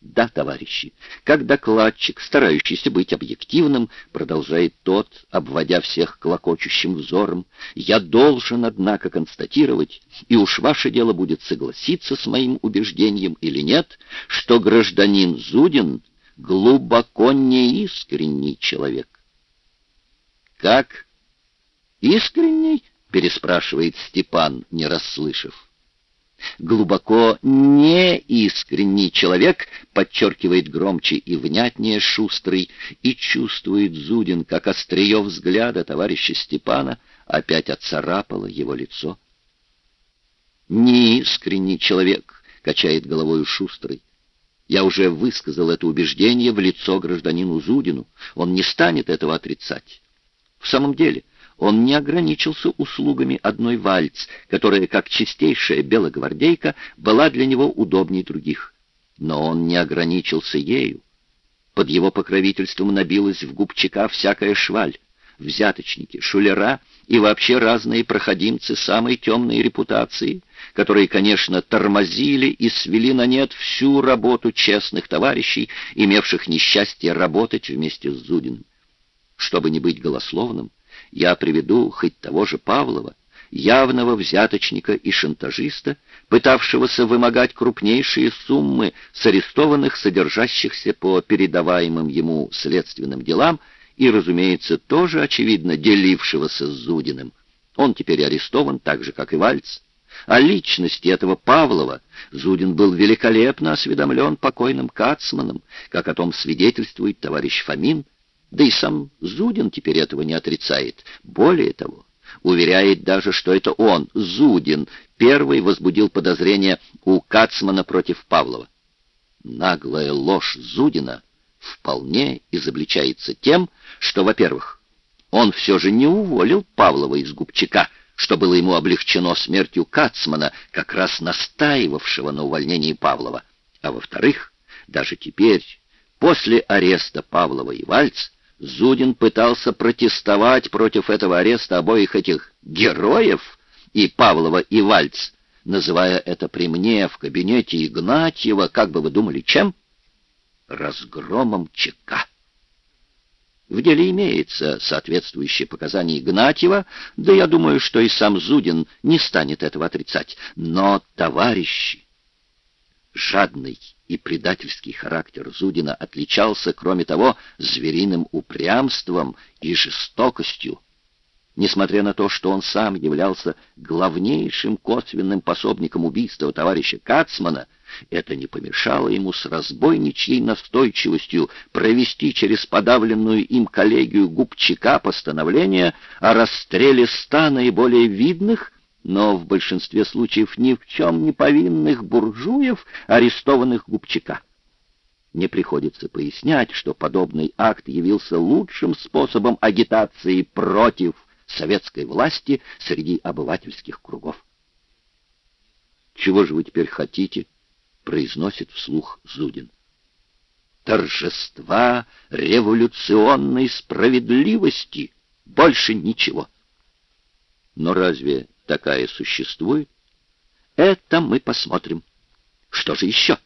Да, товарищи, как докладчик, старающийся быть объективным, продолжает тот, обводя всех клокочущим взором, я должен, однако, констатировать, и уж ваше дело будет согласиться с моим убеждением или нет, что гражданин Зудин глубоко неискренний человек. Как? Искренний? переспрашивает Степан, не расслышав глубоко неискренний человек, подчеркивает громче и внятнее Шустрый, и чувствует Зудин, как острие взгляда товарища Степана опять отцарапало его лицо. «Неискренний человек», — качает головой Шустрый. Я уже высказал это убеждение в лицо гражданину Зудину. Он не станет этого отрицать. В самом деле, он не ограничился услугами одной вальц, которая, как чистейшая белогвардейка, была для него удобнее других. Но он не ограничился ею. Под его покровительством набилась в губчика всякая шваль, взяточники, шулера и вообще разные проходимцы самой темной репутации, которые, конечно, тормозили и свели на нет всю работу честных товарищей, имевших несчастье работать вместе с Зудиным. Чтобы не быть голословным, я приведу хоть того же Павлова, явного взяточника и шантажиста, пытавшегося вымогать крупнейшие суммы с арестованных, содержащихся по передаваемым ему следственным делам, и, разумеется, тоже, очевидно, делившегося с Зудиным. Он теперь арестован, так же, как и Вальц. О личности этого Павлова Зудин был великолепно осведомлен покойным Кацманом, как о том свидетельствует товарищ Фомин, да и сам Зудин теперь этого не отрицает. Более того, уверяет даже, что это он, Зудин, первый возбудил подозрение у Кацмана против Павлова. Наглая ложь Зудина вполне изобличается тем, что, во-первых, он все же не уволил Павлова из Губчака, что было ему облегчено смертью Кацмана, как раз настаивавшего на увольнении Павлова. А во-вторых, даже теперь, после ареста Павлова и Вальц, Зудин пытался протестовать против этого ареста обоих этих героев, и Павлова, и Вальц, называя это при мне в кабинете Игнатьева, как бы вы думали, чем? Разгромом ЧК. В деле имеется соответствующее показание Игнатьева, да я думаю, что и сам Зудин не станет этого отрицать. Но, товарищи, жадный и предательский характер Зудина отличался, кроме того, звериным упрямством и жестокостью. Несмотря на то, что он сам являлся главнейшим косвенным пособником убийства товарища Кацмана, это не помешало ему с разбойничьей настойчивостью провести через подавленную им коллегию Губчака постановление о расстреле ста наиболее видных но в большинстве случаев ни в чем не повинных буржуев, арестованных Губчака. Не приходится пояснять, что подобный акт явился лучшим способом агитации против советской власти среди обывательских кругов. «Чего же вы теперь хотите?» — произносит вслух Зудин. «Торжества революционной справедливости! Больше ничего!» Но разве такая существует? Это мы посмотрим. Что же еще?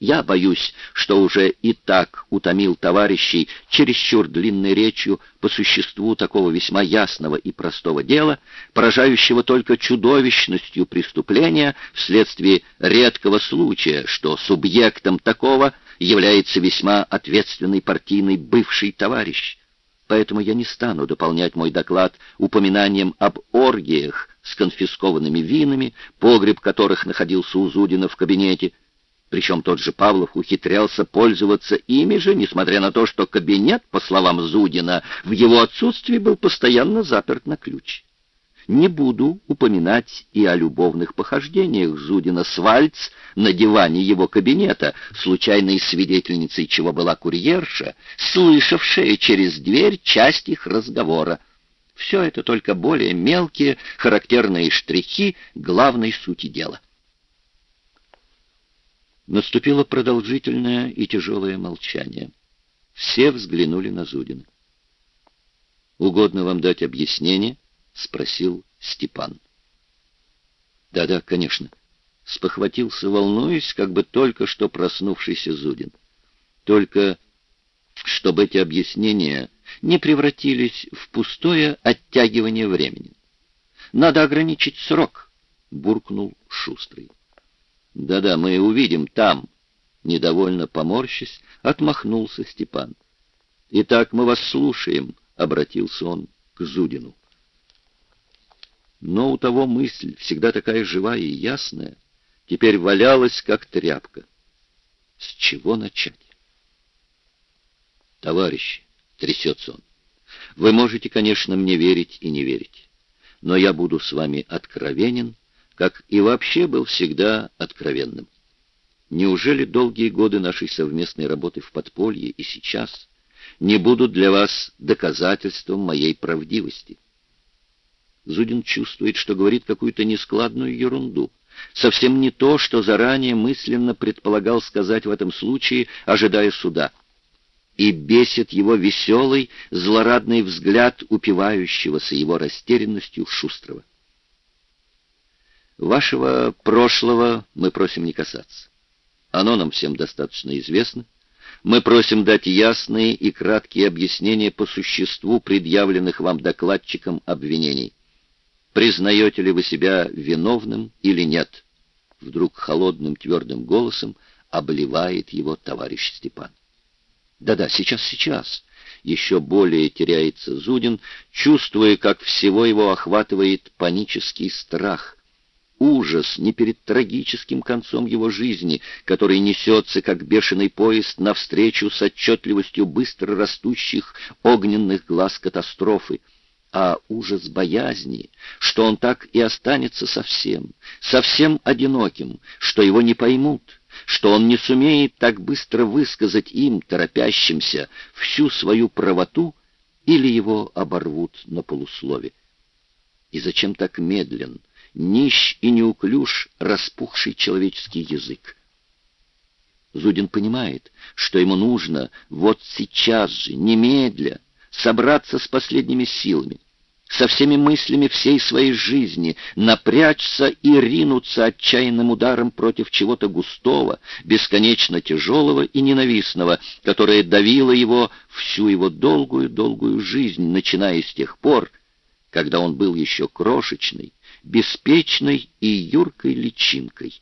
Я боюсь, что уже и так утомил товарищей чересчур длинной речью по существу такого весьма ясного и простого дела, поражающего только чудовищностью преступления вследствие редкого случая, что субъектом такого является весьма ответственный партийный бывший товарищ поэтому я не стану дополнять мой доклад упоминанием об оргиях с конфискованными винами, погреб которых находился у Зудина в кабинете. Причем тот же Павлов ухитрялся пользоваться ими же, несмотря на то, что кабинет, по словам Зудина, в его отсутствии был постоянно заперт на ключ. Не буду упоминать и о любовных похождениях Зудина с Вальц на диване его кабинета, случайной свидетельницей чего была курьерша, слышавшая через дверь часть их разговора. Все это только более мелкие, характерные штрихи главной сути дела. Наступило продолжительное и тяжелое молчание. Все взглянули на Зудина. «Угодно вам дать объяснение?» — спросил Степан. «Да-да, конечно. — спохватился, волнуясь, как бы только что проснувшийся Зудин. «Только чтобы эти объяснения не превратились в пустое оттягивание времени. Надо ограничить срок», — буркнул Шустрый. «Да-да, мы увидим там», — недовольно поморщись, отмахнулся Степан. «Итак, мы вас слушаем», — обратился он к Зудину. Но у того мысль, всегда такая живая и ясная, теперь валялась, как тряпка. С чего начать? Товарищи, трясется он, вы можете, конечно, мне верить и не верить, но я буду с вами откровенен, как и вообще был всегда откровенным. Неужели долгие годы нашей совместной работы в подполье и сейчас не будут для вас доказательством моей правдивости? Зудин чувствует, что говорит какую-то нескладную ерунду. Совсем не то, что заранее мысленно предполагал сказать в этом случае, ожидая суда. И бесит его веселый, злорадный взгляд упивающегося его растерянностью Шустрого. Вашего прошлого мы просим не касаться. Оно нам всем достаточно известно. Мы просим дать ясные и краткие объяснения по существу предъявленных вам докладчиком обвинений. Признаете ли вы себя виновным или нет? Вдруг холодным твердым голосом обливает его товарищ Степан. Да-да, сейчас, сейчас. Еще более теряется Зудин, чувствуя, как всего его охватывает панический страх. Ужас не перед трагическим концом его жизни, который несется, как бешеный поезд, навстречу с отчетливостью быстро растущих огненных глаз катастрофы, а ужас боязни, что он так и останется совсем, совсем одиноким, что его не поймут, что он не сумеет так быстро высказать им, торопящимся, всю свою правоту, или его оборвут на полуслове. И зачем так медлен, нищ и неуклюж распухший человеческий язык? Зудин понимает, что ему нужно вот сейчас же, немедля, собраться с последними силами, со всеми мыслями всей своей жизни, напрячься и ринуться отчаянным ударом против чего-то густого, бесконечно тяжелого и ненавистного, которое давило его всю его долгую-долгую жизнь, начиная с тех пор, когда он был еще крошечной, беспечной и юркой личинкой.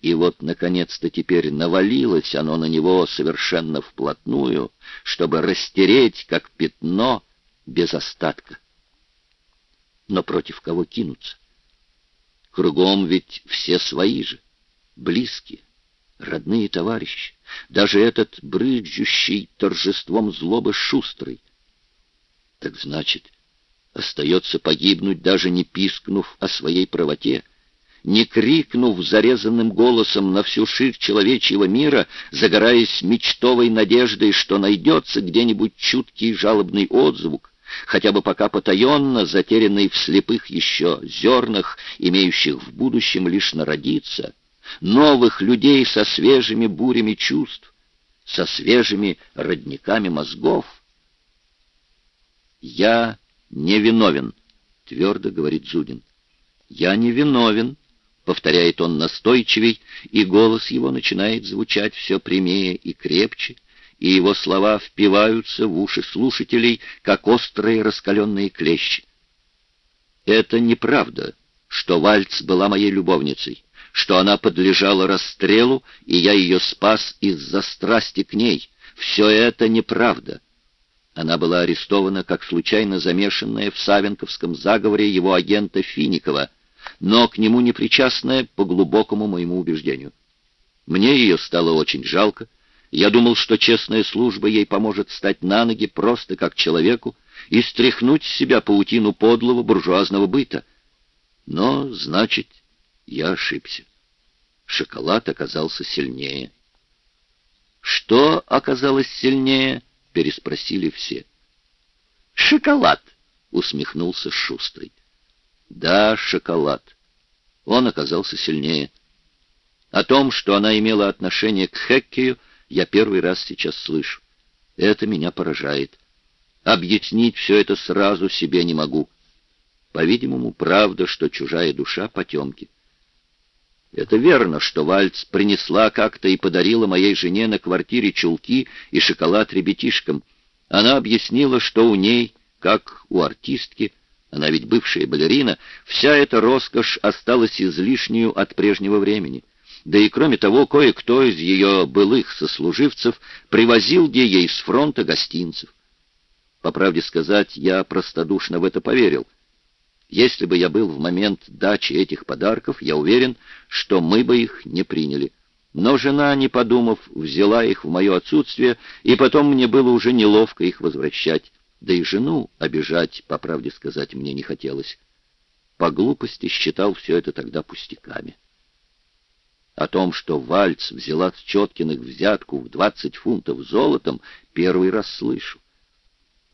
И вот, наконец-то, теперь навалилось оно на него совершенно вплотную, чтобы растереть, как пятно, без остатка. Но против кого кинуться? Кругом ведь все свои же, близкие, родные товарищи, даже этот брызжущий торжеством злобы шустрый. Так значит, остается погибнуть, даже не пискнув о своей правоте, не крикнув зарезанным голосом на всю ширь человечьего мира, загораясь мечтовой надеждой, что найдется где-нибудь чуткий жалобный отзвук, хотя бы пока потаенно, затерянный в слепых еще зернах, имеющих в будущем лишь народиться, новых людей со свежими бурями чувств, со свежими родниками мозгов. «Я не виновен», — твердо говорит Зудин. «Я не виновен», — повторяет он настойчивей, и голос его начинает звучать все прямее и крепче, — и его слова впиваются в уши слушателей, как острые раскаленные клещи. Это неправда, что Вальц была моей любовницей, что она подлежала расстрелу, и я ее спас из-за страсти к ней. Все это неправда. Она была арестована как случайно замешанная в Савенковском заговоре его агента Финикова, но к нему не причастная по глубокому моему убеждению. Мне ее стало очень жалко, я думал, что честная служба ей поможет встать на ноги просто как человеку и стряхнуть с себя паутину подлого буржуазного быта. Но, значит, я ошибся. Шоколад оказался сильнее. «Что оказалось сильнее?» — переспросили все. «Шоколад!» — усмехнулся Шустрый. «Да, шоколад. Он оказался сильнее. О том, что она имела отношение к Хеккею, я первый раз сейчас слышу. Это меня поражает. Объяснить все это сразу себе не могу. По-видимому, правда, что чужая душа — потемки. Это верно, что Вальц принесла как-то и подарила моей жене на квартире чулки и шоколад ребятишкам. Она объяснила, что у ней, как у артистки, она ведь бывшая балерина, вся эта роскошь осталась излишнюю от прежнего времени. Да и кроме того, кое-кто из ее былых сослуживцев привозил ей с фронта гостинцев. По правде сказать, я простодушно в это поверил. Если бы я был в момент дачи этих подарков, я уверен, что мы бы их не приняли. Но жена, не подумав, взяла их в мое отсутствие, и потом мне было уже неловко их возвращать. Да и жену обижать, по правде сказать, мне не хотелось. По глупости считал все это тогда пустяками. О том, что Вальц взяла с Четкиных взятку в 20 фунтов золотом, первый раз слышу.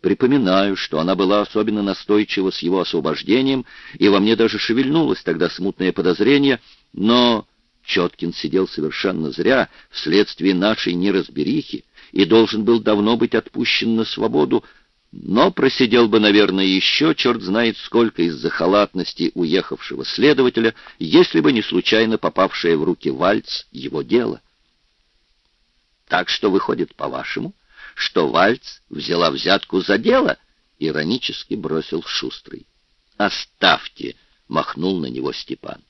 Припоминаю, что она была особенно настойчива с его освобождением, и во мне даже шевельнулось тогда смутное подозрение, но Четкин сидел совершенно зря вследствие нашей неразберихи и должен был давно быть отпущен на свободу, но просидел бы, наверное, еще черт знает сколько из-за халатности уехавшего следователя, если бы не случайно попавшее в руки Вальц его дело. Так что выходит, по-вашему, что Вальц взяла взятку за дело? Иронически бросил Шустрый. «Оставьте!» — махнул на него Степан.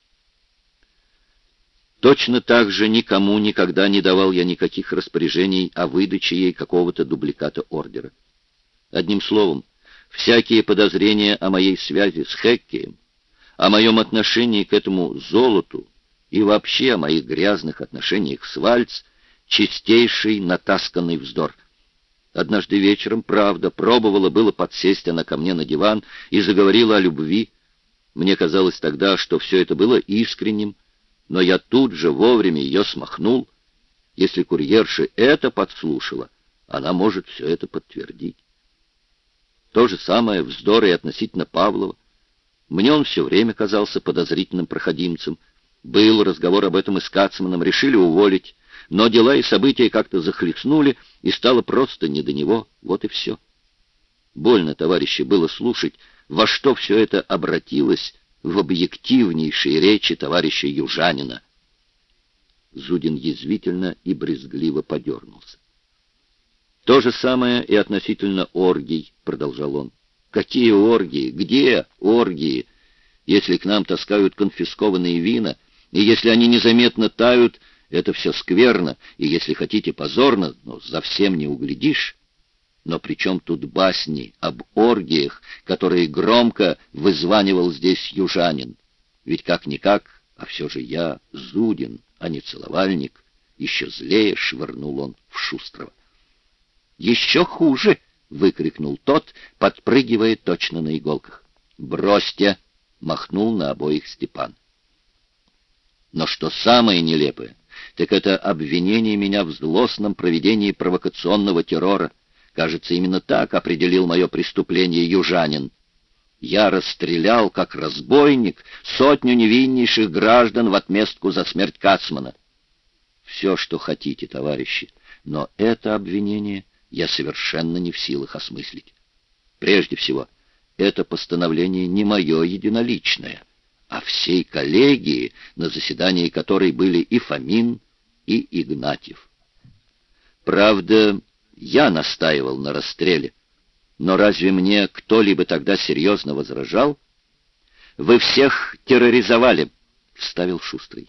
Точно так же никому никогда не давал я никаких распоряжений о выдаче ей какого-то дубликата ордера. Одним словом, всякие подозрения о моей связи с Хеккеем, о моем отношении к этому золоту и вообще о моих грязных отношениях с Вальц — чистейший натасканный вздор. Однажды вечером, правда, пробовала было подсесть она ко мне на диван и заговорила о любви. Мне казалось тогда, что все это было искренним, но я тут же вовремя ее смахнул. Если курьерша это подслушала, она может все это подтвердить. То же самое вздор и относительно Павлова. Мне он все время казался подозрительным проходимцем. Был разговор об этом и с Кацманом, решили уволить, но дела и события как-то захлестнули, и стало просто не до него, вот и все. Больно, товарищи, было слушать, во что все это обратилось в объективнейшей речи товарища Южанина. Зудин язвительно и брезгливо подернулся. То же самое и относительно оргий, продолжал он. Какие оргии? Где оргии? Если к нам таскают конфискованные вина, и если они незаметно тают, это все скверно, и если хотите позорно, но совсем не углядишь. Но при чем тут басни об оргиях, которые громко вызванивал здесь южанин? Ведь как-никак, а все же я Зудин, а не целовальник. Еще злее швырнул он в Шустрого. «Еще хуже!» — выкрикнул тот, подпрыгивая точно на иголках. «Бросьте!» — махнул на обоих Степан. Но что самое нелепое, так это обвинение меня в злостном проведении провокационного террора. Кажется, именно так определил мое преступление южанин. Я расстрелял, как разбойник, сотню невиннейших граждан в отместку за смерть Кацмана. Все, что хотите, товарищи, но это обвинение я совершенно не в силах осмыслить. Прежде всего, это постановление не мое единоличное, а всей коллегии, на заседании которой были и Фомин, и Игнатьев. Правда, я настаивал на расстреле, но разве мне кто-либо тогда серьезно возражал? «Вы всех терроризовали», — вставил Шустрый.